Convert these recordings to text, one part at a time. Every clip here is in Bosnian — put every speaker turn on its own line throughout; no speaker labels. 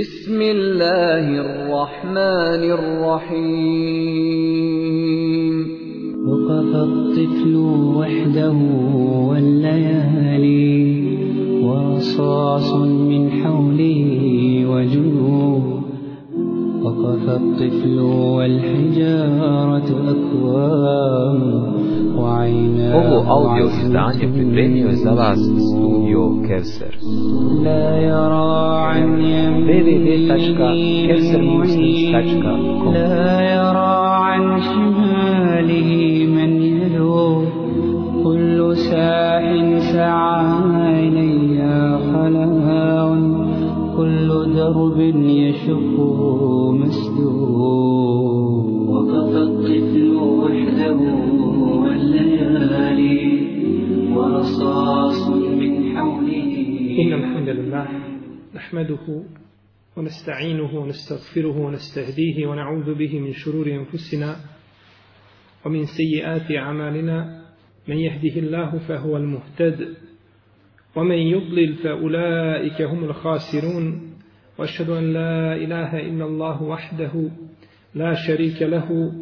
بسم الله الرحمن الرحيم.
وقف الطفل وحده والليالي ورصاص من حوله وجنوب وقف الطفل والحجارة أكوام وعيناه
Ovo audio izdanje pripremio je za vas studio Kevser.
لا يرى عن
www.kevsermuslims.com
لا يرى عن شماله من يلو. كل ساح سعى إلي خلاء. كل درب يشقه وقف الطفل وحده والليالي ورصاص من حوله.
إن الحمد لله نحمده ونستعينه ونستغفره ونستهديه ونعوذ به من شرور أنفسنا ومن سيئات أعمالنا. من يهده الله فهو المهتد ومن يضلل فأولئك هم الخاسرون. وأشهد أن لا إله إلا الله وحده لا شريك له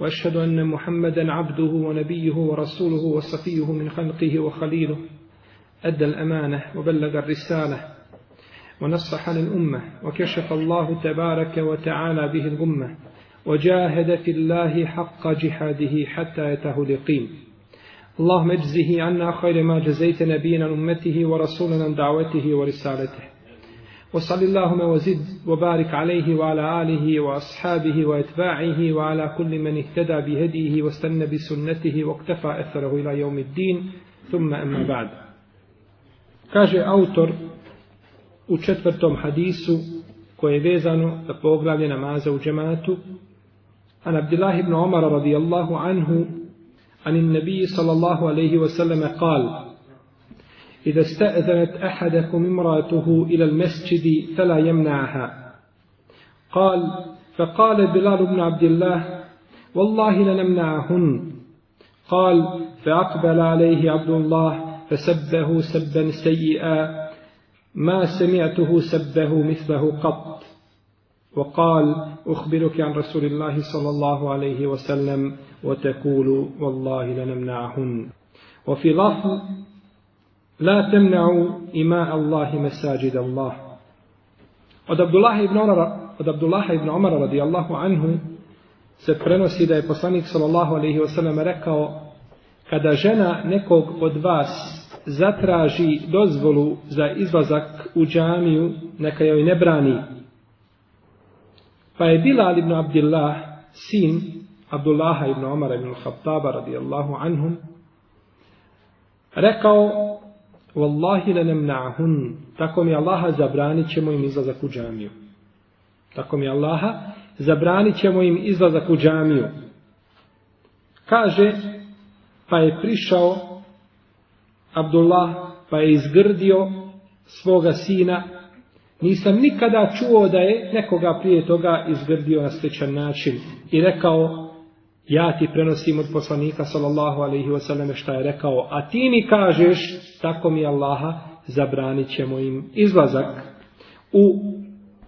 وأشهد أن محمدا عبده ونبيه ورسوله وصفيه من خلقه وخليله أدى الأمانة وبلغ الرسالة ونصح للأمة وكشف الله تبارك وتعالى به الغمة وجاهد في الله حق جهاده حتى يته اليقين. اللهم اجزه عنا خير ما جزيت نبينا أمته ورسولنا دعوته ورسالته. وصل اللهم وزد وبارك عليه وعلى آله وأصحابه وأتباعه وعلى كل من اهتدى بهديه واستنى بسنته واقتفى أثره إلى يوم الدين. ثم أما بعد. Kaže autor u četvrtom hadisu koje je vezano za poglavlje namaza u džematu. An Abdullah ibn Umar radijallahu النبي صلى الله عليه وسلم قال إذا استأذنت أحدكم امرأته إلى المسجد فلا يمنعها. قال فقال بلال بن عبد الله والله لنمنعهن. قال فأقبل عليه عبد الله فسبه سبا سيئا ما سمعته سبه مثله قط. وقال أخبرك عن رسول الله صلى الله عليه وسلم وتقول والله لنمنعهن. وفي لفظ La temna'u ima Allahi mesajid Allah. od Abdullah ibn Umar, od Abdullah ibn Umar radijallahu anhu se prenosi da je poslanik sallallahu alejhi ve sellem rekao kada žena nekog od vas zatraži dozvolu za izlazak u džamiju neka joj ne brani pa je Bilal ibn Abdullah sin Abdullaha ibn Umar ibn Khattaba radijallahu anhum rekao Wallahi le nemna'hun, tako mi Allaha zabranit ćemo im izlazak u džamiju. Tako mi Allaha zabranit ćemo im izlazak u džamiju. Kaže, pa je prišao Abdullah, pa je izgrdio svoga sina. Nisam nikada čuo da je nekoga prije toga izgrdio na sličan način i rekao, ja ti prenosim od poslanika sallallahu alaihi wasallam šta je rekao, a ti mi kažeš, tako mi Allaha, zabranit ćemo im izlazak. U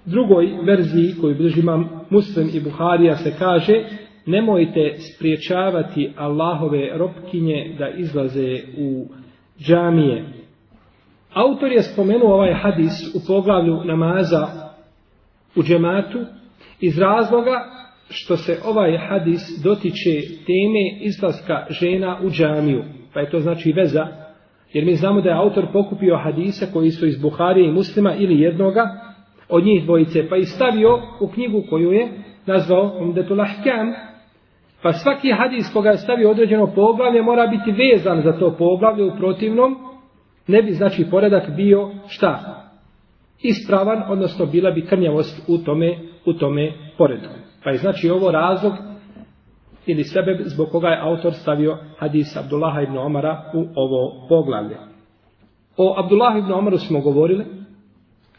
drugoj verziji koju bliži imam Muslim i Buharija se kaže, nemojte spriječavati Allahove ropkinje da izlaze u džamije. Autor je spomenuo ovaj hadis u poglavlju namaza u džematu iz razloga što se ovaj hadis dotiče teme izlaska žena u džamiju. Pa je to znači veza, jer mi znamo da je autor pokupio hadise koji su iz Buharije i muslima ili jednoga od njih dvojice, pa i stavio u knjigu koju je nazvao Umdetul Ahkam, Pa svaki hadis koga je stavio određeno poglavlje mora biti vezan za to poglavlje u protivnom, ne bi znači poredak bio šta? Ispravan, odnosno bila bi krnjavost u tome, u tome poredku. Pa je znači ovo razlog ili sebe zbog koga je autor stavio hadis Abdullaha ibn Omara u ovo poglavlje. O Abdullah ibn Omaru smo govorili,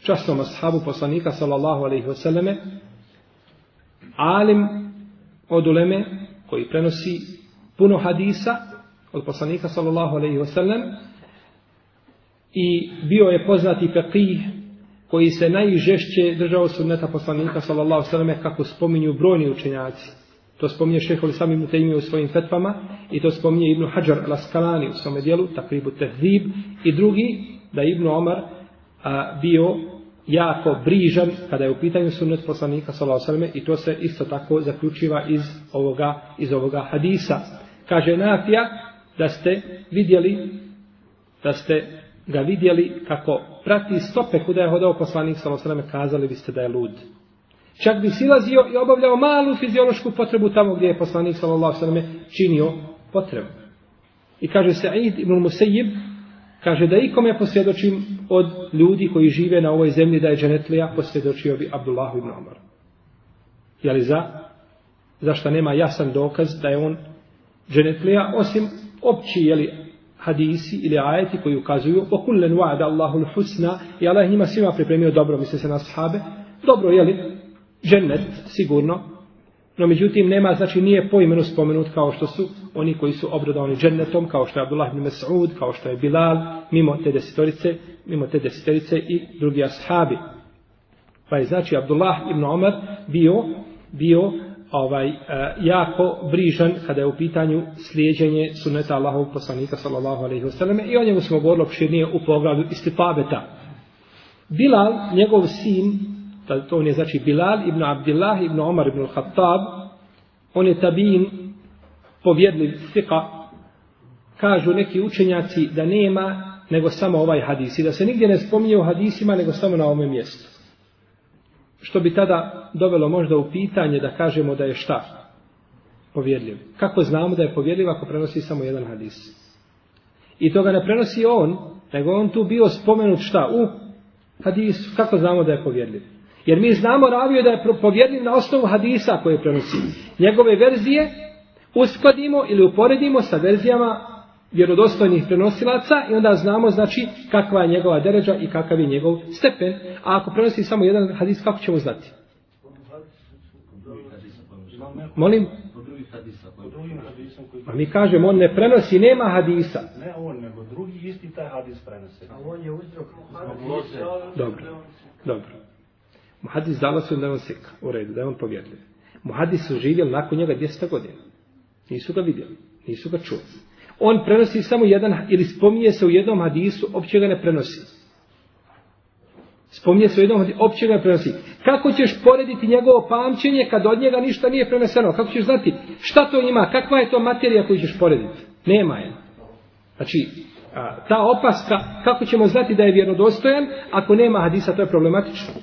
časnom ashabu poslanika sallallahu alaihi wasallame, alim od uleme koji prenosi puno hadisa od poslanika sallallahu alaihi wasallam i bio je poznati faqih koji se najžešće držao sunneta poslanika sallallahu sallam kako spominju brojni učenjaci. To spominje šehol sami ibn Taymi u svojim fetvama i to spominje Ibn Hajar al-Askalani u svome dijelu, takribu tehzib i drugi da je Ibn Omar a, bio jako brižan kada je u pitanju sunnet poslanika sallallahu alejhi i to se isto tako zaključiva iz ovoga iz ovoga hadisa. Kaže Nafija da ste vidjeli da ste ga vidjeli kako prati stope kuda je hodao poslanik sallallahu alejhi kazali biste da je lud. Čak bi silazio i obavljao malu fiziološku potrebu tamo gdje je poslanik sallallahu alejhi činio potrebu. I kaže Sa'id ibn Musayyib Kaže da ikome posvjedočim od ljudi koji žive na ovoj zemlji da je dženetlija, posvjedočio bi Abdullah ibn Omar. Je li za? Zašto nema jasan dokaz da je on dženetlija, osim opći, je li, hadisi ili ajeti koji ukazuju o kullen wa'da Allahu husna i Allah njima svima pripremio dobro, misle se na sahabe. Dobro, je li, džennet, sigurno, No međutim nema, znači nije po imenu spomenut kao što su oni koji su obradovani džennetom, kao što je Abdullah ibn Mas'ud, kao što je Bilal, mimo te desetorice, mimo te desetorice i drugi ashabi. Pa je znači Abdullah ibn Omar bio, bio ovaj uh, jako brižan kada je u pitanju slijeđenje sunneta Allahovog poslanika sallallahu alejhi ve selleme i o njemu smo govorili opširnije u poglavlju istifabeta. Bilal, njegov sin, to on je znači Bilal ibn Abdullah ibn Omar ibn Khattab, on je tabin povjedljiv sika, kažu neki učenjaci da nema nego samo ovaj hadis i da se nigdje ne spominje u hadisima nego samo na ovom mjestu. Što bi tada dovelo možda u pitanje da kažemo da je šta povjedljiv. Kako znamo da je povjedljiv ako prenosi samo jedan hadis? I to ga ne prenosi on, nego on tu bio spomenut šta? U hadisu. Kako znamo da je povjedljiv? Jer mi znamo ravio da je povjedljiv na osnovu hadisa koje prenosi. Njegove verzije uskladimo ili uporedimo sa verzijama vjerodostojnih prenosilaca i onda znamo znači kakva je njegova deređa i kakav je njegov stepen. A ako prenosi samo jedan hadis, kako ćemo znati? Molim? A mi kažemo, on ne prenosi, nema hadisa.
Ne on, nego drugi isti taj hadis prenose.
A on je uzrok.
Dobro, dobro. Muhadis zalasu da je on sika, u redu, da je on povjedljiv. Muhadis su živjeli nakon njega 200 godina. Nisu ga vidjeli, nisu ga čuli. On prenosi samo jedan, ili spominje se u jednom hadisu, opće ga ne prenosi. Spominje se u jednom hadisu, opće ga ne prenosi. Kako ćeš porediti njegovo pamćenje kad od njega ništa nije preneseno? Kako ćeš znati šta to ima, kakva je to materija koju ćeš porediti? Nema je. Znači, ta opaska, kako ćemo znati da je vjerodostojan, ako nema hadisa, to je problematično.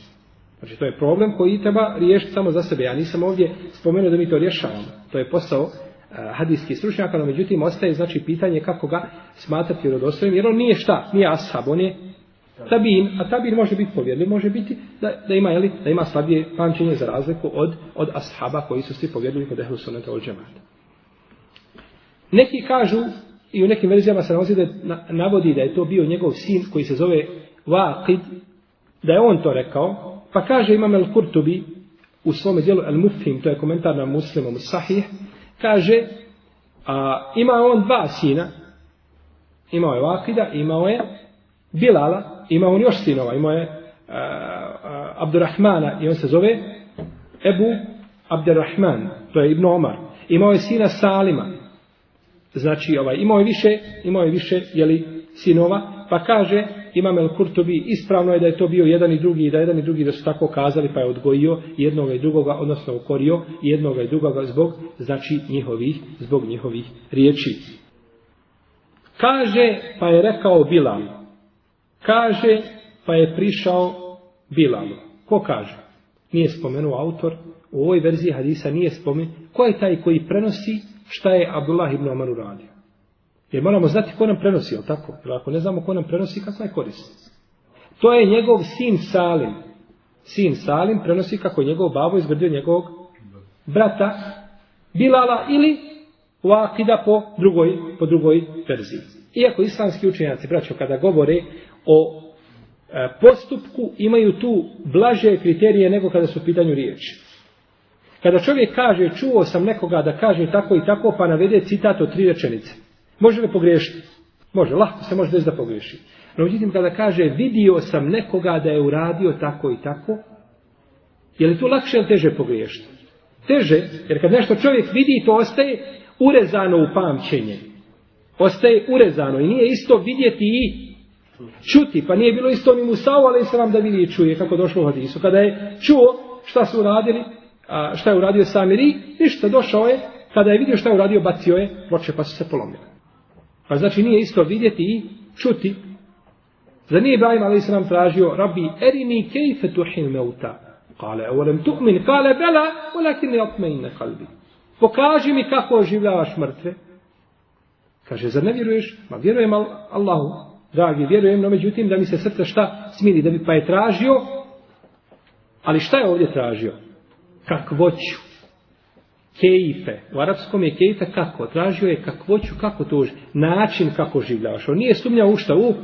Znači to je problem koji treba riješiti samo za sebe. Ja nisam ovdje spomenuo da mi to rješavamo. To je posao Eh, hadijskih stručnjaka, no međutim ostaje znači pitanje kako ga smatrati vjerodostojnim, jer on nije šta, nije ashab, on je tabin, a tabin može biti povjerljiv, može biti da, da ima jeli, da ima slabije pamćenje za razliku od, od ashaba koji su svi povjerljivi kod ehlu sunnata od džemata. Neki kažu, i u nekim verzijama se nalazi da navodi da je to bio njegov sin koji se zove Waqid, da je on to rekao, Pa kaže Imam El Kurtubi u svom dijelu El Mufhim, to je komentar na muslimom sahih, kaže, a, ima on dva sina, imao je Vakida, imao je Bilala, imao on još sinova, imao je a, a, Abdurrahmana i on se zove Ebu Abdurrahman, to je Ibn Omar. Imao je sina Salima, znači ovaj, imao je više, imao je više, jeli, sinova, pa kaže, Imam El Kurtobi ispravno je da je to bio jedan i drugi i da jedan i drugi da su tako kazali pa je odgojio jednoga i drugoga, odnosno ukorio jednoga i drugoga zbog znači njihovih, zbog njihovih riječi. Kaže pa je rekao Bilal. Kaže pa je prišao Bilal. Ko kaže? Nije spomenuo autor. U ovoj verziji hadisa nije spomenuo. Ko je taj koji prenosi šta je Abdullah ibn Omar uradio? Jer moramo znati ko nam prenosi, je tako? Jer ako ne znamo ko nam prenosi, kakva je korist? To je njegov sin Salim. Sin Salim prenosi kako je njegov babo izgradio njegovog brata Bilala ili Vakida po drugoj, po drugoj verziji. Iako islamski učenjaci, braćo, kada govore o e, postupku, imaju tu blaže kriterije nego kada su u pitanju riječi. Kada čovjek kaže, čuo sam nekoga da kaže tako i tako, pa navede citat od tri rečenice. Može li pogriješiti? Može, lahko se može desiti da pogriješi. No, međutim, kada kaže vidio sam nekoga da je uradio tako i tako, je li to lakše ili teže pogriješiti? Teže, jer kad nešto čovjek vidi, to ostaje urezano u pamćenje. Ostaje urezano i nije isto vidjeti i čuti, pa nije bilo isto ni Musao, ali se vam da vidi i čuje kako došlo u hadisu. Kada je čuo šta su uradili, a šta je uradio Samiri, ništa, došao je, kada je vidio šta je uradio, bacio je, ploče pa su se polomile. Pa znači nije isto vidjeti i čuti. Za nije Ibrahim a.s. tražio, rabbi, erini kejfe tuhil meuta. Kale, evolem tu'min, kale, bela, olakin ne otmejne kalbi. Pokaži mi kako oživljavaš mrtve. Kaže, zar ne vjeruješ? Ma vjerujem Allahu. Dragi, vjerujem, no međutim da mi se srce šta smiri, da bi pa je tražio, ali šta je ovdje tražio? Kakvoću. Kejfe. U arapskom je kejfe kako? Tražio je kakvoću, kako to. Način kako življavaš. On nije sumnjao u šta u,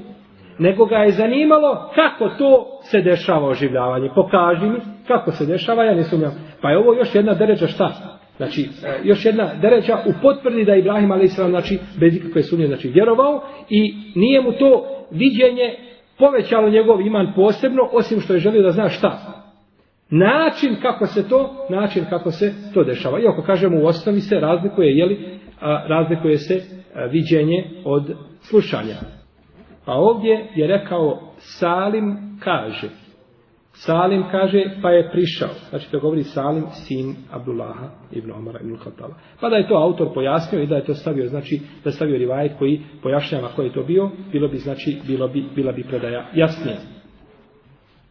nego ga je zanimalo kako to se dešava oživljavanje. Pokaži mi kako se dešava, ja ne sumnjam. Pa je ovo još jedna deređa šta? Znači, e, još jedna deređa u potvrdi da je Ibrahim a.s. znači, bez ikakve sumnje, znači, vjerovao i nije mu to viđenje povećalo njegov iman posebno, osim što je želio da zna šta. Način kako se to, način kako se to dešava. Iako kažemo u osnovi se razlikuje, jeli, a, razlikuje se a, viđenje od slušanja. Pa ovdje je rekao Salim kaže, Salim kaže, pa je prišao. Znači to govori Salim, sin Abdullaha ibn Omara ibn Khattaba. Pa da je to autor pojasnio i da je to stavio, znači da je stavio rivajet koji pojašnjava ko je to bio, bilo bi, znači, bilo bi, bila bi predaja jasnija.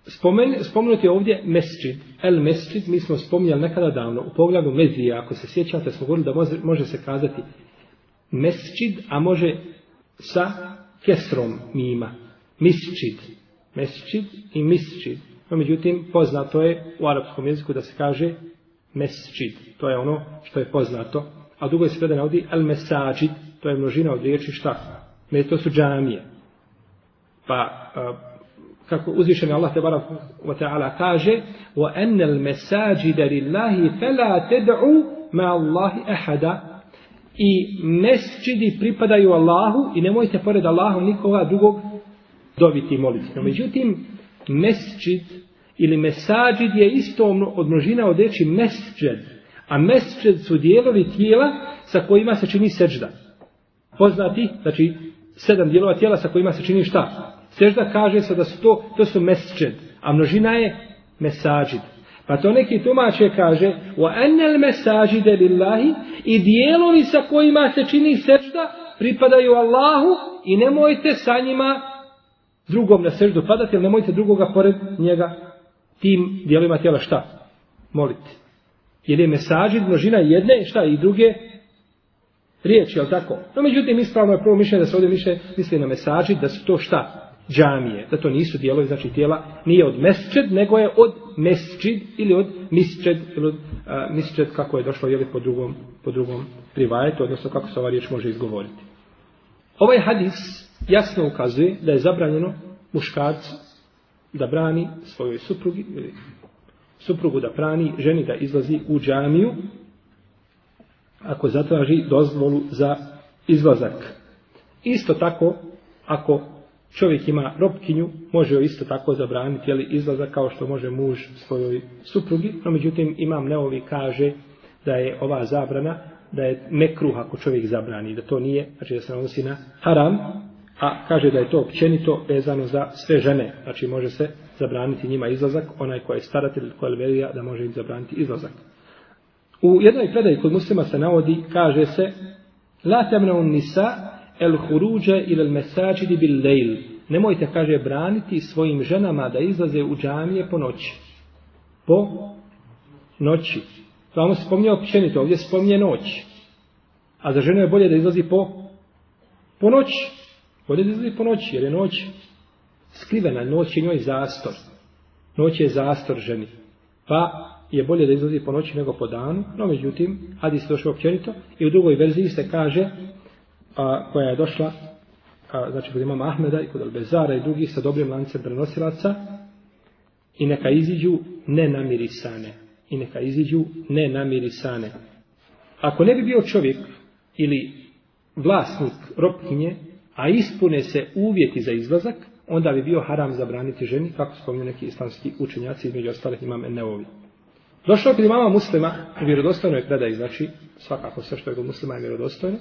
Spomen, spomenuti je ovdje mesčid, el mesčid, mi smo spominjali nekada davno, u pogledu mezija, ako se sjećate, smo govorili da može, može se kazati mesčid, a može sa kesrom mima, misčid, mesčid i misčid. No, međutim, poznato je u arapskom jeziku da se kaže mesčid. To je ono što je poznato. A dugo je se predan ovdje el mesađid. To je množina od riječi šta? Me to su džamije. Pa, kako uzvišeni Allah te barak wa ta'ala kaže wa annal masajida lillahi fala tad'u ma Allahi ahada i mesčidi pripadaju Allahu i nemojte pored Allaha nikoga drugog dobiti moliti. No, međutim, mesčid ili mesađid je isto od množina od reči mesđed. A mesđed su dijelovi tijela sa kojima se čini seđda. Poznati, znači, sedam dijelova tijela sa kojima se čini šta? Sežda kaže se da su to, to su mesčed, A množina je mesađid. Pa to neki tumače kaže wa annal masajida lillahi i dijelovi sa kojima se čini sežda pripadaju Allahu i nemojte sa njima drugom na seždu padati, ili nemojte drugoga pored njega tim dijelovima tijela šta? Moliti. Jer je mesađid množina jedne šta i druge riječi, jel tako? No međutim, ispravno je prvo mišljenje da se ovdje više misli na mesađid, da su to šta? Džamije. Da to nisu dijelovi, znači tijela, nije od mesčed, nego je od mesčid ili od misčed, ili od a, misčed, kako je došlo, jeli po drugom, po drugom privajetu, odnosno kako se ova riječ može izgovoriti. Ovaj hadis jasno ukazuje da je zabranjeno muškarcu da brani svojoj suprugi ili suprugu da brani ženi da izlazi u džamiju ako zatraži dozvolu za izlazak. Isto tako, ako čovjek ima robkinju, može joj isto tako zabraniti jeli, izlazak kao što može muž svojoj suprugi, no međutim imam neovi kaže da je ova zabrana, da je mekruh ako čovjek zabrani, da to nije, znači da se odnosi na haram, a kaže da je to općenito vezano za sve žene, znači može se zabraniti njima izlazak, onaj koja je staratelj, koja je velija, da može im zabraniti izlazak. U jednoj predaji kod muslima se navodi, kaže se, La temna un nisa el huruđe ili el mesađidi bil lejl. Nemojte, kaže, braniti svojim ženama da izlaze u džamije po noći. Po noći. Tamo se spominje općenito, ovdje spominje noć. A za ženu je bolje da izlazi po, po noći. Bolje da izlazi po noći, jer je noć skrivena, noć je njoj zastor. Noć je zastor ženi. Pa je bolje da izlazi po noći nego po danu, no međutim, hadis došao općenito i u drugoj verziji se kaže, a, koja je došla, a, znači kod imama Ahmeda i kod Albezara i drugih sa dobrim lancem prenosilaca, i neka iziđu nenamirisane. I neka iziđu nenamirisane. Ako ne bi bio čovjek ili vlasnik ropkinje, a ispune se uvjeti za izlazak, onda bi bio haram zabraniti ženi, kako spominju neki islamski učenjaci, između ostalih imam Enneovi. Došlo je kod imama muslima, u vjerodostojnoj predaji, znači svakako sve što je kod muslima je vjerodostojno,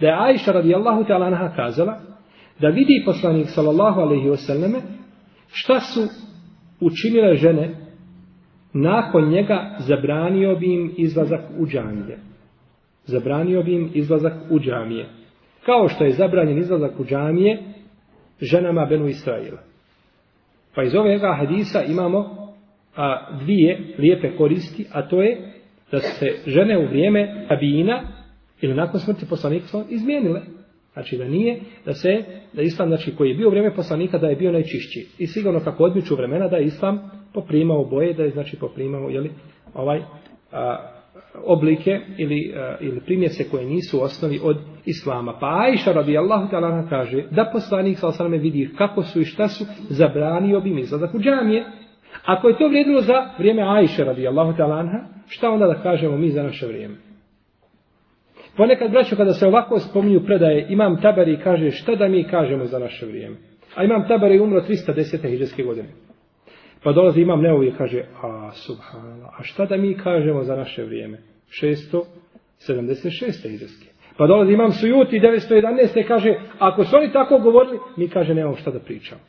da je Aisha radijallahu ta'ala anha kazala da vidi poslanik sallallahu alaihi wasallame šta su učinile žene nakon njega zabranio bi im izlazak u džamije. Zabranio bi im izlazak u džamije. Kao što je zabranjen izlazak u džamije ženama Benu Israila. Pa iz ovega hadisa imamo a, dvije lijepe koristi, a to je da se žene u vrijeme tabijina ili nakon smrti poslanika izmijenile. Znači da nije, da se, da islam, znači koji je bio u vrijeme poslanika, da je bio najčišći. I sigurno kako odmiču vremena, da je islam poprimao boje, da je znači poprimao, jeli, ovaj, a, oblike ili, a, ili primjese koje nisu u osnovi od islama. Pa Aisha radijallahu ta'ala kaže da poslanik sa osaname vidi kako su i šta su, zabranio bi mi izlazak u džamije. Ako je to vrijedilo za vrijeme Ajše radijallahu ta'ala anha, šta onda da kažemo mi za naše vrijeme? Ponekad, braćo, kada se ovako spominju predaje, imam tabari i kaže šta da mi kažemo za naše vrijeme. A imam tabari umro 310. hiđarske godine. Pa dolazi imam neovi i kaže, a subhanallah, a šta da mi kažemo za naše vrijeme? 676. hiđarske. Pa dolazi imam sujuti 911. i kaže, ako su oni tako govorili, mi kaže, nemamo šta da pričamo.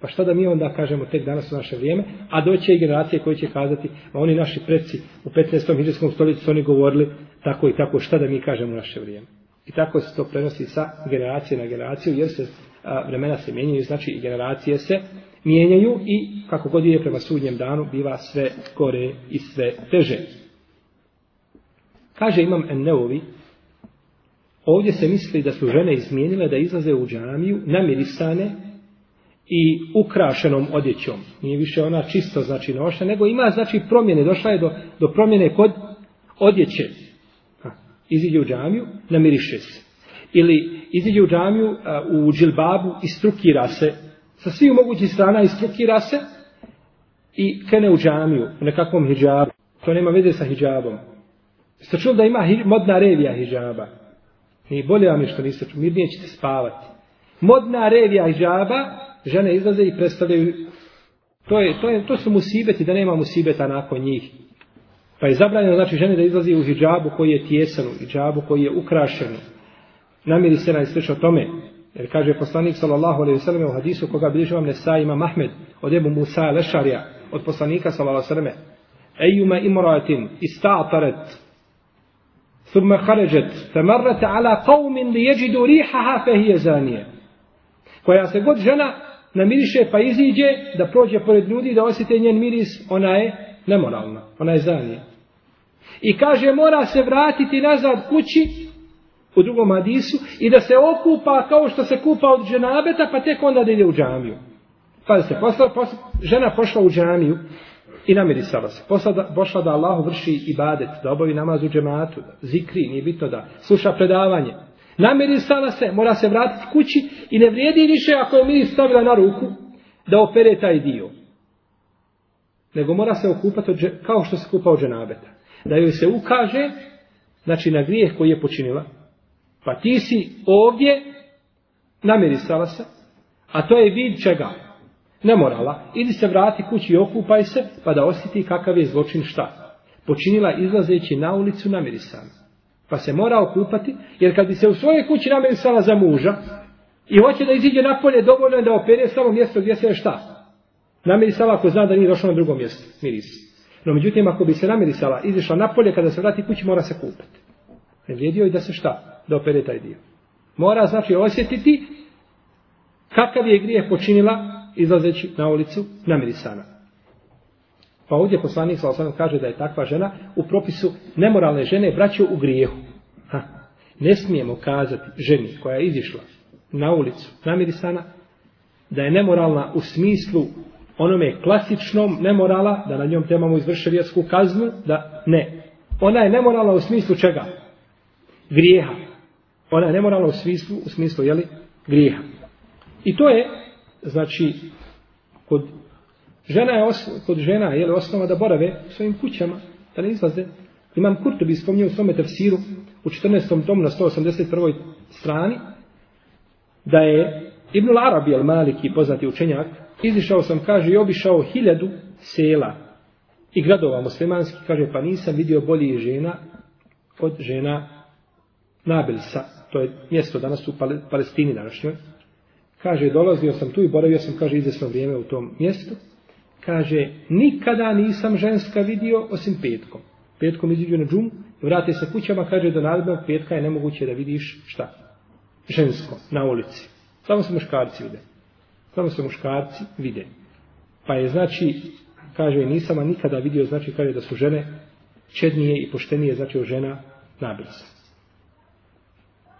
Pa šta da mi onda kažemo tek danas u naše vrijeme, a doće i generacije koje će kazati, a oni naši predci u 15. hiđarskom stoljeću su oni govorili tako i tako, šta da mi kažemo u naše vrijeme. I tako se to prenosi sa generacije na generaciju, jer se a, vremena se mijenjaju, znači i generacije se mijenjaju i kako god je prema sudnjem danu, biva sve gore i sve teže. Kaže imam Enneovi, ovdje se misli da su žene izmijenile da izlaze u džamiju namirisane i ukrašenom odjećom. Nije više ona čista, znači noša, nego ima znači promjene, došla je do, do promjene kod odjeće. Ha, iziđe u džamiju, namiriše se. Ili iziđe u džamiju a, u džilbabu i strukira se, sa svih mogućih strana i strukira se i krene u džamiju u nekakvom hijabu. To nema veze sa hijabom. Ste čuli da ima modna revija hijaba? I bolje vam je što niste čuli, mirnije ćete spavati. Modna revija hijaba žene izlaze i predstavljaju to, je, to, je, to su musibeti da nema musibeta nakon njih pa je zabranjeno znači žene da izlazi u hijabu koji je tjesan u hijabu koji je ukrašen namiri se na o tome jer kaže poslanik sallallahu alaihi sallam u hadisu koga bliže vam Nesa ima Mahmed od Ebu Musa Lešarija od poslanika sallallahu alaihi sallam Ejuma imratin ista'taret ثم خرجت فمرت على قوم ليجدوا ريحها فهي زانيه koja se god žena namiriše pa iziđe da prođe pored ljudi da osjete njen miris, ona je nemoralna, ona je zanija. I kaže mora se vratiti nazad kući u drugom hadisu i da se okupa kao što se kupa od dženabeta pa tek onda da ide u džamiju. Pa se posla, posla, žena pošla u džamiju i namirisala se. Posla da, pošla da Allah vrši ibadet, da obavi namaz u džematu, da zikri, nije bito da sluša predavanje namirisala se, mora se vratiti kući i ne vrijedi više ako je miris stavila na ruku da opere taj dio. Nego mora se okupati od, kao što se kupa od dženabeta. Da joj se ukaže, znači na grijeh koji je počinila. Pa ti si ovdje namirisala se, a to je vid čega? Ne morala. Idi se vrati kući i okupaj se, pa da osjeti kakav je zločin šta. Počinila izlazeći na ulicu namirisana. Pa se mora okupati, jer kad bi se u svojoj kući namirisala za muža i hoće da iziđe napolje, dovoljno je da opere samo mjesto gdje se je šta? Namirisala ako zna da nije došla na drugo mjesto, miris. No međutim, ako bi se namirisala, izišla napolje, kada se vrati kući, mora se kupati. Ne vrijedio i da se šta? Da opere taj dio. Mora znači osjetiti kakav je grijeh počinila izlazeći na ulicu namirisana. Pa ovdje poslanik sa osanom kaže da je takva žena u propisu nemoralne žene braćo u grijehu. Ha. Ne smijemo kazati ženi koja je izišla na ulicu namirisana da je nemoralna u smislu onome klasičnom nemorala, da na njom temamo izvrševijatsku kaznu, da ne. Ona je nemoralna u smislu čega? Grijeha. Ona je nemoralna u smislu, u smislu, jeli, grijeha. I to je, znači, kod Žena je osnova, kod žena je li osnova da borave u svojim kućama, da ne izlaze. Imam Kurtobi spomnio u svome tefsiru u 14. tomu na 181. strani da je Ibnul Arabi al-Maliki, poznati učenjak, izišao sam, kaže, i obišao hiljadu sela i gradova muslimanski, kaže, pa nisam vidio bolji žena od žena Nabilsa, to je mjesto danas u Palestini današnjoj. Kaže, dolazio sam tu i boravio sam, kaže, izvesno vrijeme u tom mjestu. Kaže, nikada nisam ženska vidio osim petkom. Petkom iziđu na džum, vrate se kućama, kaže, do narednog petka je nemoguće da vidiš šta? Žensko, na ulici. Samo se muškarci vide. Samo se muškarci vide. Pa je znači, kaže, nisam a nikada vidio, znači, kaže da su žene čednije i poštenije, znači, o žena nabilsa.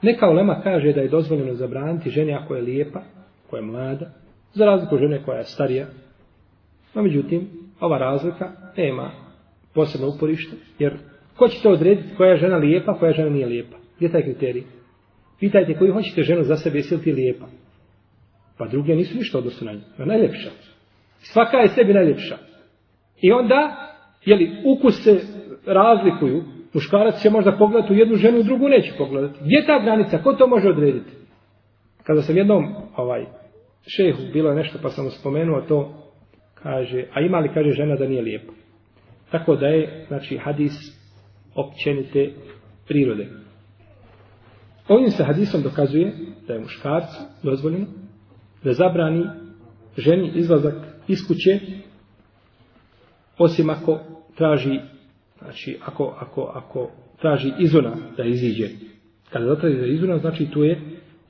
Neka olema kaže da je dozvoljeno zabraniti ženi ako je lijepa, koja je mlada, za razliku od žene koja je starija. No, međutim, ova razlika nema posebno uporište, jer ko će to odrediti koja je žena lijepa, koja žena nije lijepa? Gdje je taj kriterij? Pitajte koju hoćete ženu za sebe, jesi li ti lijepa? Pa druge nisu ništa odnosno na nju. Ona je najljepša. Svaka je sebi najljepša. I onda, jeli, ukus se razlikuju, muškarac će možda pogledati u jednu ženu, u drugu neće pogledati. Gdje je ta granica? Ko to može odrediti? Kada sam jednom, ovaj, šehu, bilo je nešto, pa sam spomenuo to, kaže, a ima li, kaže, žena da nije lijepa? Tako da je, znači, hadis općenite prirode. Ovim se hadisom dokazuje da je muškarcu dozvoljeno da zabrani ženi izlazak iz kuće osim ako traži znači ako, ako, ako traži izuna da iziđe. Kada zatraži da izuna, znači tu je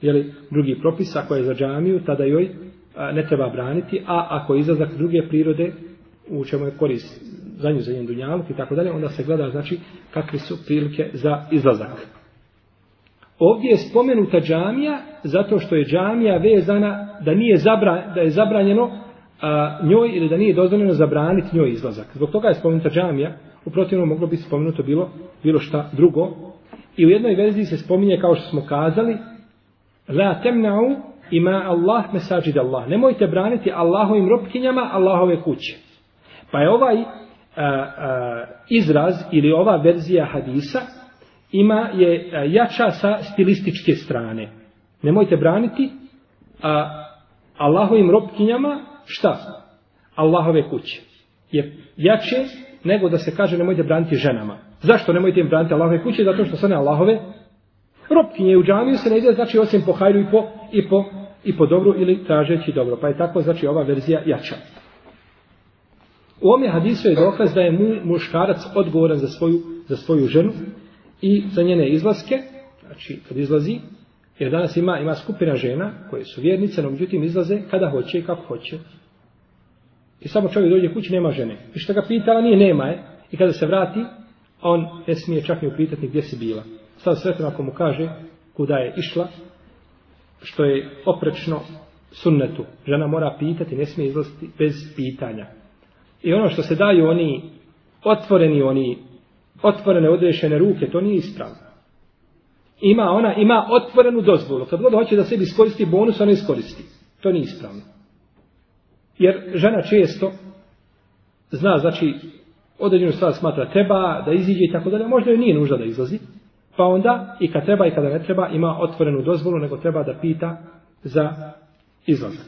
jeli, drugi propis, ako je za džamiju, tada joj ne treba braniti, a ako je izlazak druge prirode, u čemu je korist za nju, za njen dunjaluk i tako dalje, onda se gleda, znači, kakve su prilike za izlazak. Ovdje je spomenuta džamija zato što je džamija vezana da nije zabra, da je zabranjeno a, njoj ili da nije dozvoljeno zabraniti njoj izlazak. Zbog toga je spomenuta džamija, u protivnom moglo biti spomenuto bilo, bilo šta drugo. I u jednoj verziji se spominje kao što smo kazali La temna'u ima Allah mesađid Allah. Nemojte braniti Allahovim robkinjama Allahove kuće. Pa je ovaj a, a, izraz ili ova verzija hadisa ima je a, jača sa stilističke strane. Nemojte braniti a, Allahovim robkinjama šta? Allahove kuće. Je jače nego da se kaže nemojte braniti ženama. Zašto nemojte im braniti Allahove kuće? Zato što su ne Allahove robkinje. u džamiju se ne ide znači osim po hajru i po, i po, i po dobru ili tražeći dobro. Pa je tako znači ova verzija jača. U ome hadisu je dokaz da je mu, muškarac odgovoran za svoju, za svoju ženu i za njene izlaske, znači kad izlazi, jer danas ima, ima skupina žena koje su vjernice, no međutim izlaze kada hoće i kako hoće. I samo čovjek dođe kući, nema žene. I što ga pitala, nije, nema je. I kada se vrati, on ne smije čak ni upitati gdje si bila. Sad sretno ako mu kaže kuda je išla, što je oprečno sunnetu. Žena mora pitati, ne smije izlaziti bez pitanja. I ono što se daju oni otvoreni, oni otvorene odrešene ruke, to nije ispravno. Ima ona, ima otvorenu dozvolu. Kad god hoće da sebi iskoristi bonus, ona iskoristi. To nije ispravno. Jer žena često zna, znači, određenu stvar smatra treba da iziđe i tako dalje, možda joj nije nužda da izlazi, pa onda i kad treba i kada ne treba ima otvorenu dozvolu, nego treba da pita za izlazak.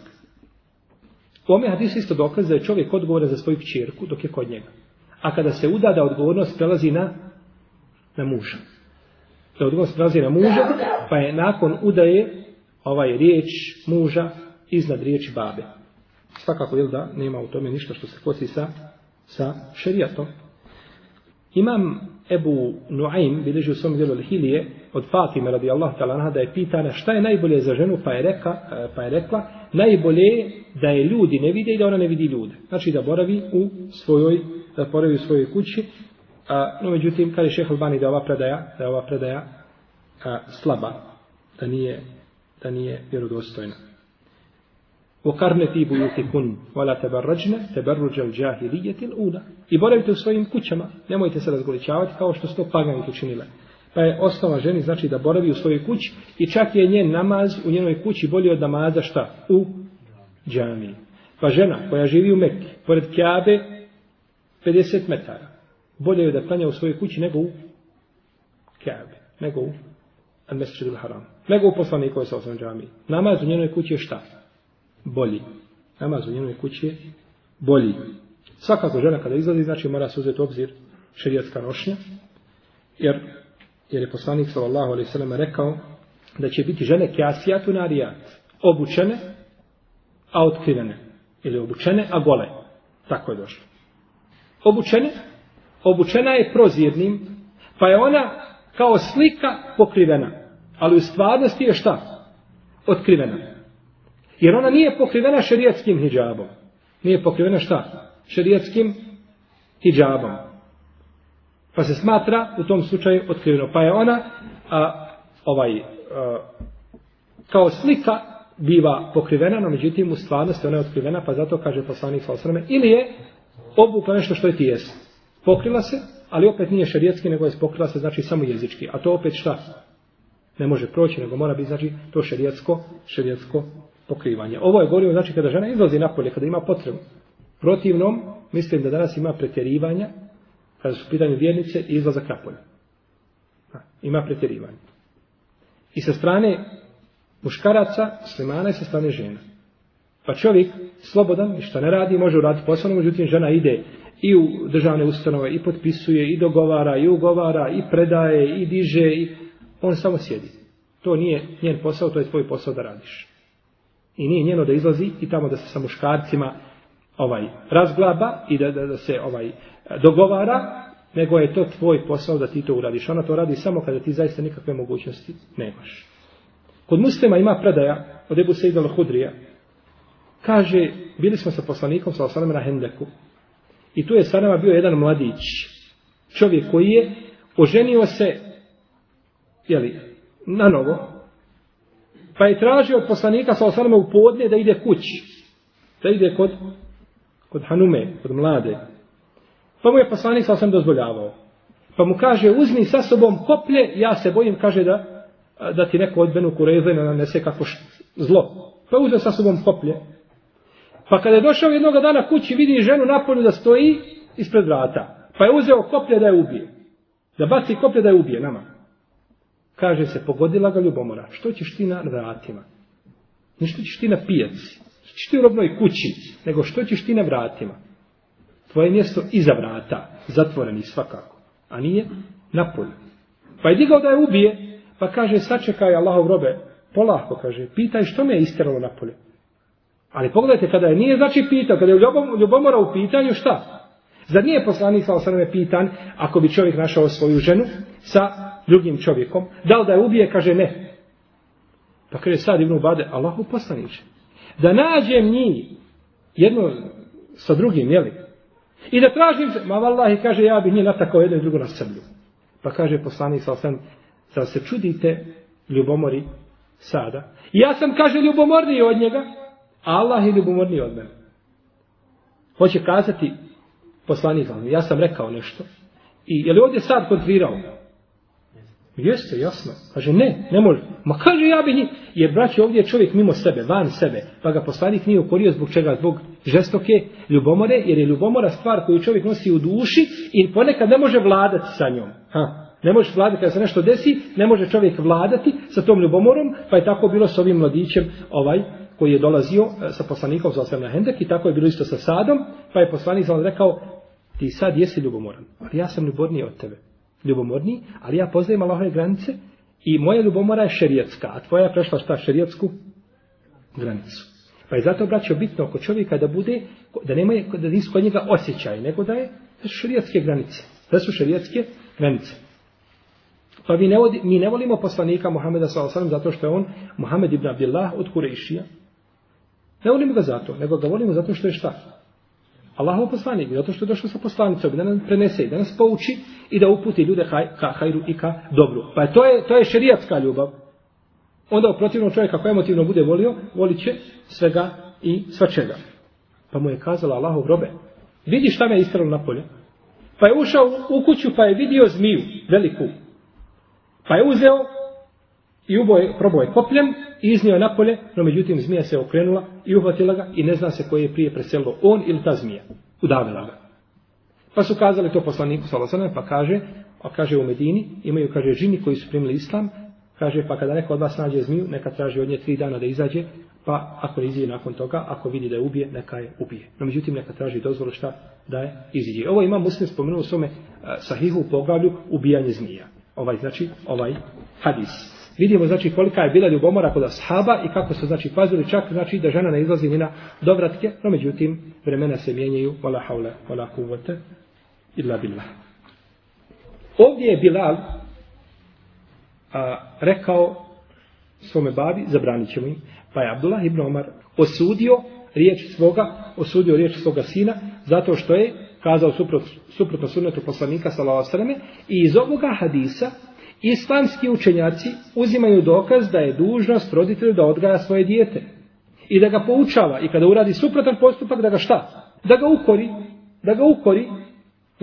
U ome hadisu isto dokaz da je čovjek odgovoran za svoju kćerku dok je kod njega. A kada se uda da odgovornost prelazi na, na muža. Da odgovornost prelazi na muža, pa je nakon udaje ovaj riječ muža iznad riječi babe. Svakako je da nema u tome ništa što se kosi sa, sa šerijatom. Imam Ebu Nuaim bilježi u svom djelu Hilije od Fatime radijallahu ta'ala da je pitana šta je najbolje za ženu pa je, reka, e, pa je rekla najbolje da je ljudi ne vide i da ona ne vidi ljude. Znači da boravi u svojoj da boravi u svojoj kući. A, no međutim kaže šeha Albani da ova predaja da je ova predaja a, slaba da nije da nije vjerodostojna. وَقَرْنَ فِي بُيُوتِكُنْ وَلَا تَبَرَّجْنَ تَبَرُّجَ الْجَاهِلِيَّةِ الْأُولَى I boravite u svojim kućama, nemojte se razgoličavati kao što su to paganke učinile. Pa je osnova ženi znači da boravi u svojoj kući i čak je njen namaz u njenoj kući bolji od namaza šta? U džamiji. Pa žena koja živi u Mekke, pored Kjabe, 50 metara, bolje je da klanja u svojoj kući nego u Kjabe, nego u Al-Mesjidul Haram. nego u poslanikovoj sa osam džami. Namaz u njenoj kući je šta? Bolji. Namaz u njenoj kući je bolji. Svakako žena kada izlazi, znači mora se uzeti u obzir šerijatska nošnja, jer, jer je poslanik sallallahu alaihi sallam rekao da će biti žene kjasijatu narijat, obučene, a otkrivene. Ili obučene, a gole. Tako je došlo. Obučene, obučena je prozirnim, pa je ona kao slika pokrivena. Ali u stvarnosti je šta? Otkrivena. Jer ona nije pokrivena šerijatskim hijabom. Nije pokrivena šta? Šerijatskim hijabom. Pa se smatra u tom slučaju otkriveno. Pa je ona a, ovaj a, kao slika biva pokrivena, no međutim u stvarnosti ona je otkrivena, pa zato kaže poslanik sa osrame, ili je obukla nešto što je tijes. Pokrila se, ali opet nije šerijetski, nego je pokrila se, znači samo jezički. A to opet šta? Ne može proći, nego mora biti, znači, to šerijetsko, šerijetsko pokrivanje. Ovo je govorio, znači, kada žena izlazi napolje, kada ima potrebu. Protivnom, mislim da danas ima pretjerivanja, kada su pitanje vjernice i izlazak napolje. Ima pretjerivanje. I sa strane muškaraca, slimana i sa strane žena. Pa čovjek, slobodan, ništa ne radi, može uraditi posao, međutim žena ide i u državne ustanove, i potpisuje, i dogovara, i ugovara, i predaje, i diže, i on samo sjedi. To nije njen posao, to je tvoj posao da radiš. I nije njeno da izlazi i tamo da se sa muškarcima ovaj razglaba i da, da, da se ovaj dogovara, nego je to tvoj posao da ti to uradiš. Ona to radi samo kada ti zaista nikakve mogućnosti nemaš. Kod muslima ima predaja od Ebu Sejda al-Hudrija. Kaže, bili smo sa poslanikom sa osanem na Hendeku. I tu je sa nama bio jedan mladić. Čovjek koji je oženio se jeli, na novo. Pa je tražio od poslanika sa osanem u podne da ide kući. Da ide kod, kod Hanume, kod mlade. Pa mu je poslanik sa osanem dozvoljavao. Pa mu kaže, uzmi sa sobom koplje, ja se bojim, kaže da da ti neko od Benu Kureze ne nanese kako zlo. Pa uzeo sa sobom koplje. Pa kada je došao jednog dana kući, vidi ženu napolju da stoji ispred vrata. Pa je uzeo koplje da je ubije. Da baci koplje da je ubije nama. Kaže se, pogodila ga ljubomora. Što ćeš ti na vratima? Ne što ćeš ti na pijaci? Što ćeš ti u robnoj kući? Nego što ćeš ti na vratima? Tvoje mjesto iza vrata. Zatvoreni svakako. A nije na polju. Pa je digao da je ubije. Pa kaže, sačekaj Allahov robe, polako, kaže, pitaj što me je isteralo na polje. Ali pogledajte, kada je nije znači pitao, kada je ljubomora u pitanju, šta? Zar nije poslanik sa osrame pitan, ako bi čovjek našao svoju ženu sa drugim čovjekom, da li da je ubije, kaže ne. Pa kaže sad Ibnu Bade, Allahu poslaniče, da nađem njih jedno sa drugim, jeli? I da tražim se, ma vallahi, kaže, ja bih njih natakao jedno i drugo na srblju. Pa kaže poslanik sa osam, Sad se čudite ljubomori sada. Ja sam, kaže, ljubomorniji od njega, a Allah je ljubomorniji od mene. Hoće kazati poslanik, ja sam rekao nešto. I je li ovdje sad kontrirao? Jeste, jasno. Kaže, ne, ne može. Ma kaže, ja bi njih. Jer, braći, ovdje je čovjek mimo sebe, van sebe. Pa ga poslanik nije ukorio zbog čega? Zbog žestoke ljubomore, jer je ljubomora stvar koju čovjek nosi u duši i ponekad ne može vladati sa njom. Ha. Ne može vladati kada se nešto desi, ne može čovjek vladati sa tom ljubomorom, pa je tako bilo s ovim mladićem ovaj koji je dolazio e, sa poslanikom za na Hendek i tako je bilo isto sa Sadom, pa je poslanik za rekao, ti sad jesi ljubomoran, ali ja sam ljubomorniji od tebe. Ljubomorniji, ali ja poznajem Allahove granice i moja ljubomora je šerijatska, a tvoja je prešla šta šerijatsku granicu. Pa je zato, braćo, bitno oko čovjeka da bude, da nema, da nisu kod njega osjećaj, nego da je da su šerijatske granice. Da su šerijatske granice. Pa mi ne, mi ne volimo poslanika Muhameda s.a.v. zato što je on Muhammed ibn Abdillah od Kurešija. Ne volimo ga zato, nego ga volimo zato što je šta? Allahov poslanik, zato što je došao sa poslanicom, da nam prenese, da nas pouči i da uputi ljude haj, ka hajru i ka dobru. Pa to je, to je šerijatska ljubav. Onda u protivnom čovjek kako emotivno bude volio, volit će svega i svačega. Pa mu je kazala Allahov robe, vidi šta me je istralo na polje. Pa je ušao u kuću pa je vidio zmiju, veliku, Pa je uzeo i uboje, proboje kopljem i iznio napolje, no međutim zmija se okrenula i uhvatila ga i ne zna se koje je prije preselilo, on ili ta zmija. Udavila ga. Pa su kazali to poslaniku Salasanem, pa kaže, a kaže u Medini, imaju, kaže, žini koji su primili islam, Kaže, pa kada neko od vas nađe zmiju, neka traži od nje tri dana da izađe, pa ako ne izađe nakon toga, ako vidi da je ubije, neka je ubije. No međutim, neka traži dozvolu šta da je izađe. Ovo ima muslim spomenuo u svome eh, sahihu u poglavlju ubijanje zmija. Ovaj, znači, ovaj hadis. Vidimo, znači, kolika je bila ljubomora kod ashaba i kako su, znači, pazili čak, znači, da žena ne izlazi ni na dovratke, no međutim, vremena se mijenjaju, wala haula, wala kuvvete, illa billah. Ovdje je Bilal a, rekao svome babi, zabranit ćemo im, pa je Abdullah ibn Omar osudio riječ svoga, osudio riječ svoga sina, zato što je kazao suprot, suprotno sunnetu poslanika sallallahu alejhi ve i iz ovoga hadisa islamski učenjaci uzimaju dokaz da je dužnost roditelju da odgaja svoje dijete i da ga poučava i kada uradi suprotan postupak da ga šta? Da ga ukori, da ga ukori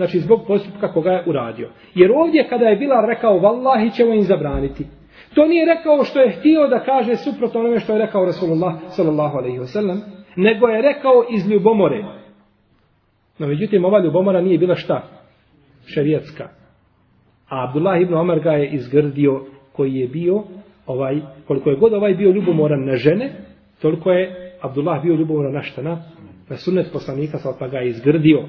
Znači zbog postupka koga je uradio. Jer ovdje kada je bila rekao vallahi ćemo im zabraniti. To nije rekao što je htio da kaže suprotno onome što je rekao Rasulullah sallallahu alaihi wasallam. Nego je rekao iz ljubomore. No međutim ova ljubomora nije bila šta? Šerijetska. A Abdullah ibn Omar ga je izgrdio koji je bio ovaj, koliko je god ovaj bio ljubomoran na žene, toliko je Abdullah bio ljubomoran na šta na? Na sunnet poslanika sa pa ga je izgrdio.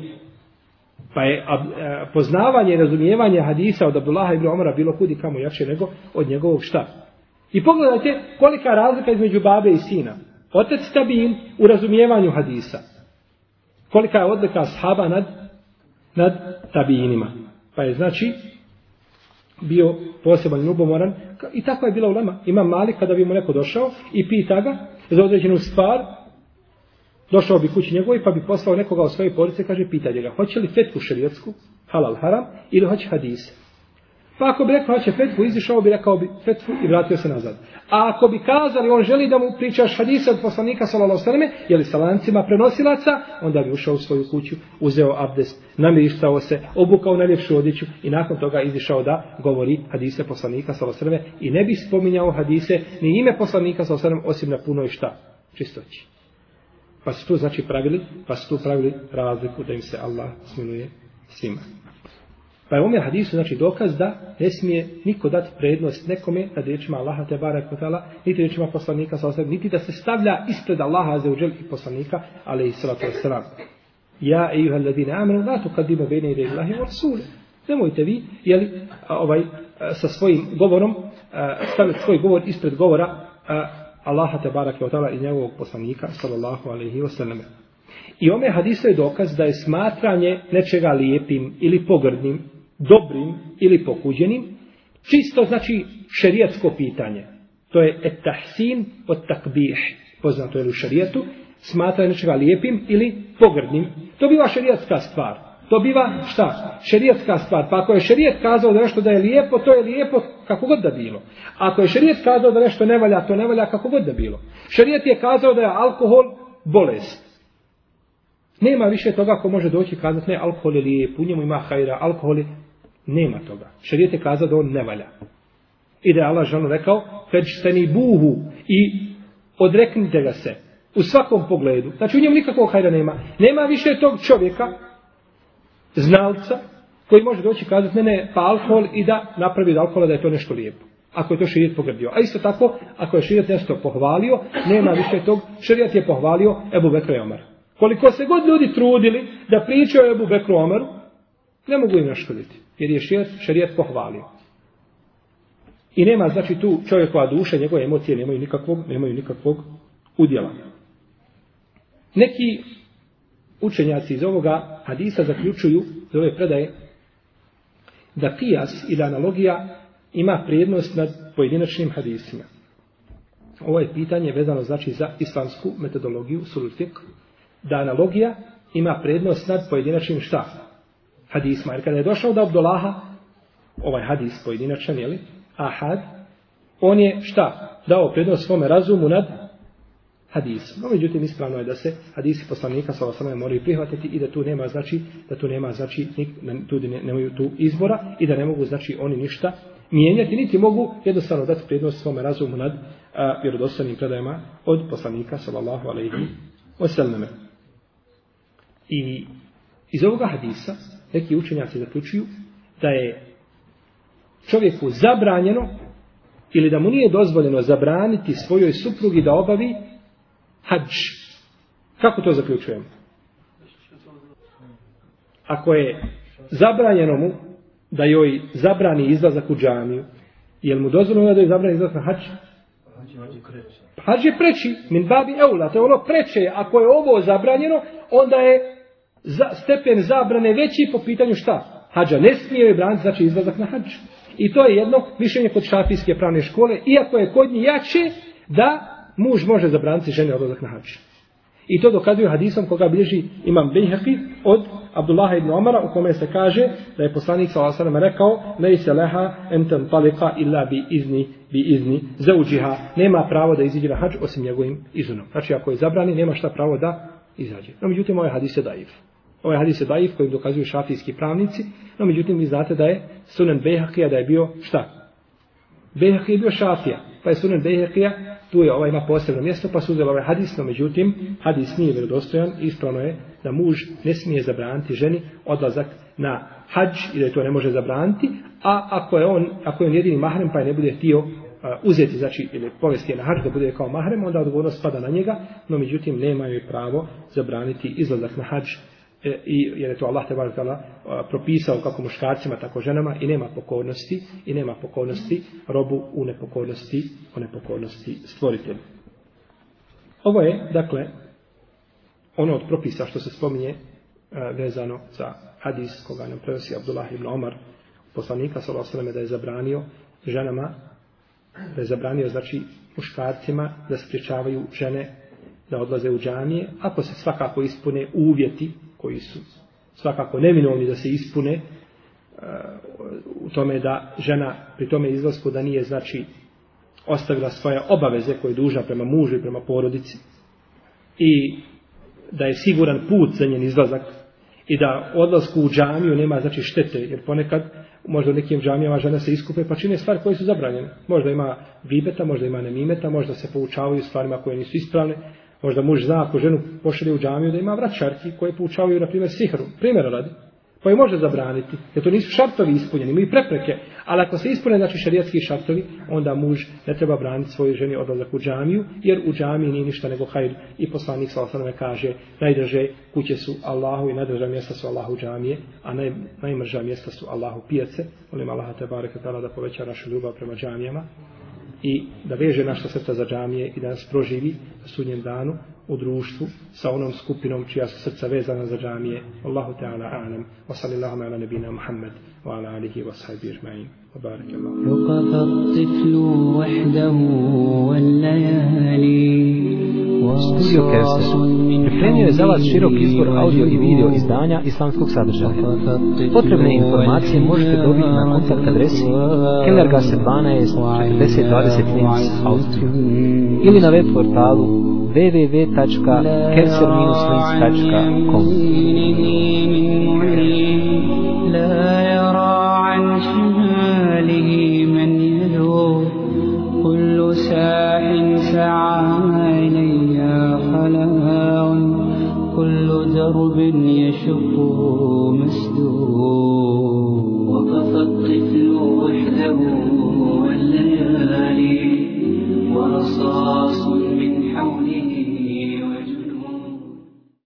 Pa je ab, e, poznavanje i razumijevanje hadisa od Abdullaha ibn Omara bilo kudi kamo jače nego od njegovog šta. I pogledajte kolika je razlika između babe i sina. Otec Tabin u razumijevanju hadisa. Kolika je odlika ashaba nad, nad Tabinima. Pa je znači bio poseban ljubomoran i tako je bila u lema. Ima mali kada bi mu neko došao i pita ga za određenu stvar, Došao bi kući njegovoj pa bi poslao nekoga u svoje porodice, kaže, pita ga, hoće li fetku šerijetsku, halal haram, ili hoće hadise. Pa ako bi rekao hoće fetvu, izišao bi, rekao bi fetvu i vratio se nazad. A ako bi kazali, on želi da mu pričaš hadise od poslanika sallallahu sallam, jeli sa lancima prenosilaca, onda bi ušao u svoju kuću, uzeo abdest, namirisao se, obukao najljepšu odjeću i nakon toga izišao da govori hadise poslanika sallallahu sallam i ne bi spominjao hadise ni ime poslanika sallallahu sallam osim na punoj šta? Čistoći. Pa su tu znači pravili, pa su tu pravili razliku da im se Allah smiluje svima. Pa je omer hadisu znači dokaz da ne smije niko dati prednost nekome nad riječima Allaha te barek kotala, niti riječima poslanika sa osam, niti da se stavlja ispred Allaha za uđel i poslanika, ali i salatu wasalam. Ja, ejuha alladine amenu, la tukadima bene i Allahi wa rasule. Nemojte vi, jeli, ovaj, sa svojim govorom, staviti svoj govor ispred govora Allaha te barek od i njegovog poslanika sallallahu alaihi wa sallam. I ome hadisu je dokaz da je smatranje nečega lijepim ili pogrdnim, dobrim ili pokuđenim, čisto znači šerijatsko pitanje. To je et tahsin od takbih, poznato je u šerijetu, smatra nečega lijepim ili pogrdnim. To biva šerijatska stvar. To biva šta? Šerijatska stvar. Pa ako je šerijet kazao da nešto da je lijepo, to je lijepo kako god da bilo. Ako je šerijet kazao da nešto ne valja, to ne valja kako god da bilo. Šerijet je kazao da je alkohol bolest. Nema više toga ko može doći i kazati ne, alkohol je lijep, u njemu ima hajra, alkohol je... Nema toga. Šarijet je kazao da on ne valja. I da je Allah žalno rekao, ni buhu i odreknite ga se. U svakom pogledu. Znači u njemu nikakvog hajda nema. Nema više tog čovjeka znalca koji može doći kazati ne, ne, pa alkohol i da napravi od alkohola da je to nešto lijepo. Ako je to širijet pogrdio. A isto tako, ako je širijet nešto pohvalio, nema više tog, širijet je pohvalio Ebu Bekro i Koliko se god ljudi trudili da pričaju o Ebu Bekru Omaru, ne mogu im naškoditi. Jer je šarijet, pohvalio. I nema, znači, tu čovjekova duša, njegove emocije nemaju nikakvog, nemaju nikakvog udjela. Neki učenjaci iz ovoga hadisa zaključuju iz ove predaje da kijas ili analogija ima prijednost nad pojedinačnim hadisima. Ovo je pitanje vezano znači za islamsku metodologiju sulfik, da analogija ima prednost nad pojedinačnim šta? Hadisma. Jer kada je došao da Abdullaha, ovaj hadis pojedinačan, jeli, ahad, on je šta? Dao prednost svome razumu nad hadis. No, međutim, ispravno je da se hadisi poslanika sa osama moraju prihvatiti i da tu nema, znači, da tu nema, znači, tu ne, nemaju tu izbora i da ne mogu, znači, oni ništa mijenjati, niti mogu jednostavno dati prednost svome razumu nad a, vjerodostanim predajama od poslanika, sallallahu alaihi wasallam. I iz ovoga hadisa neki učenjaci zaključuju da je čovjeku zabranjeno ili da mu nije dozvoljeno zabraniti svojoj suprugi da obavi hađ. Kako to zaključujemo? Ako je zabranjeno mu da joj zabrani izlazak u džamiju, je li mu dozvoljeno da joj zabrani izlazak na hađ? Hađ je preći, min babi eula, to je ono preče. Ako je ovo zabranjeno, onda je za, stepen zabrane veći po pitanju šta? Hadža. ne smije joj braniti, znači izlazak na hadž. I to je jedno mišljenje kod šafijske pravne škole, iako je kod njih jače da muž može zabraniti žene odlazak na hadž. I to dokazuju hadisom koga bilježi imam Bejheqi od Abdullaha ibn Omara u kome se kaže da je poslanik s.a.v. rekao Lejse leha enten talika illa bi izni bi izni zauđiha. Nema pravo da iziđe na hađ osim njegovim izunom. Znači ako je zabrani nema šta pravo da izađe. No međutim ovaj hadis je daif. Ovaj hadis je daif kojim dokazuju šafijski pravnici. No međutim vi znate da je sunan Bejhakija da je bio šta? Bejhakija je bio šafija. Pa je sunan Bejhakija, tu je ovaj ima posebno mjesto, pa su uzeli ovaj hadis, no međutim, hadis nije vjerodostojan, ispravno je da muž ne smije zabraniti ženi odlazak na hađ i da je to ne može zabraniti, a ako je on, ako je on jedini mahrem pa je ne bude htio uzeti, znači, ili povesti je na hađ da bude kao mahrem, onda odgovornost spada na njega, no međutim, nema joj pravo zabraniti izlazak na hađ E, i jer je to Allah te barakala propisao kako muškarcima tako ženama i nema pokornosti i nema pokornosti robu u nepokornosti u nepokornosti stvoritelju. Ovo je dakle ono od propisa što se spominje e, vezano za hadis koga nam prenosi Abdullah ibn Omar poslanika sallallahu alejhi da je zabranio ženama da je zabranio znači muškarcima da spriječavaju žene da odlaze u džamije ako se svakako ispune uvjeti koji su svakako neminovni da se ispune uh, u tome da žena pri tome izlasku da nije znači ostavila svoje obaveze koje je dužna prema mužu i prema porodici i da je siguran put za njen izlazak i da odlasku u džamiju nema znači štete jer ponekad možda u nekim džamijama žena se iskupe pa čine stvari koje su zabranjene. Možda ima vibeta, možda ima nemimeta možda se poučavaju stvarima koje nisu ispravne Možda muž zna ako ženu pošalje u džamiju da ima vraćarki koje poučavaju, na primjer, sihru. Primjera radi. Pa je može zabraniti. Jer to nisu šartovi ispunjeni, imaju prepreke. Ali ako se ispune, znači šarijatski šartovi, onda muž ne treba braniti svoju ženi odlazak u džamiju, jer u džamiji nije ništa nego hajr. I poslanik sa kaže, najdrže kuće su Allahu i najdrža mjesta su Allahu džamije, a naj, najmrža mjesta su Allahu pijace. Molim Allaha te bareke da poveća našu ljubav prema džamijama i da veže naša srca za džamije i da nas proživi na sudnjem danu u društvu sa onom skupinom čija su srca vezana za džamije. Allahu Teala alam. Wa sallallahu ala nebina Muhammed wa ala alihi wa sahbihi ajma'in. Wa barak Allah.
رقف الطفل وحده والليالي
Studio Kevser pripremio je za vas širok izbor audio i video izdanja islamskog sadržaja. Potrebne informacije možete dobiti na kontakt adresi Kellergasse 12 4020 Linz, Austrija. Ili na web portalu www.kerser-linz.com
show.